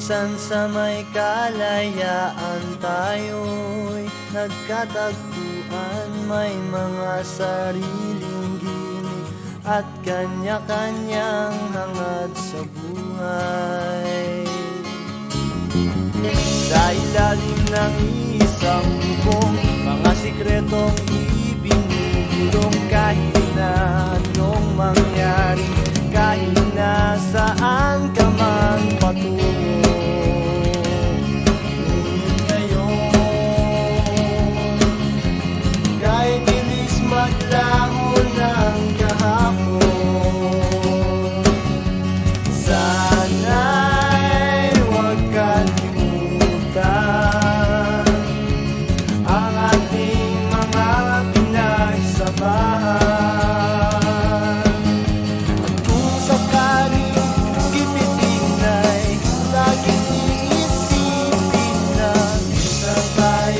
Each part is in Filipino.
Minsan sa may kalayaan tayo'y nagkatagpuan. May mga sariling gimik at kanya-kanyang hangad sa buhay. Sa ilalim ng isang bubong, mga sikretong ibinubulong kahit vai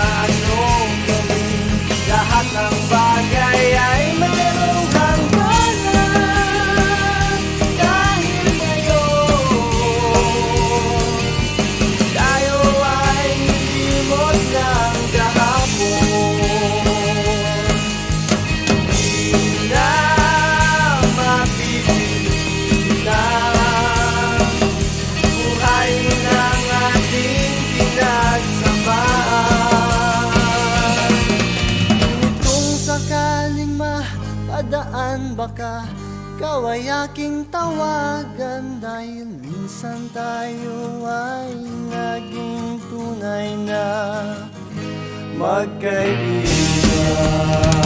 ka Ikaw ay aking tawagan Dahil minsan tayo ay naging tunay na Magkaibigan.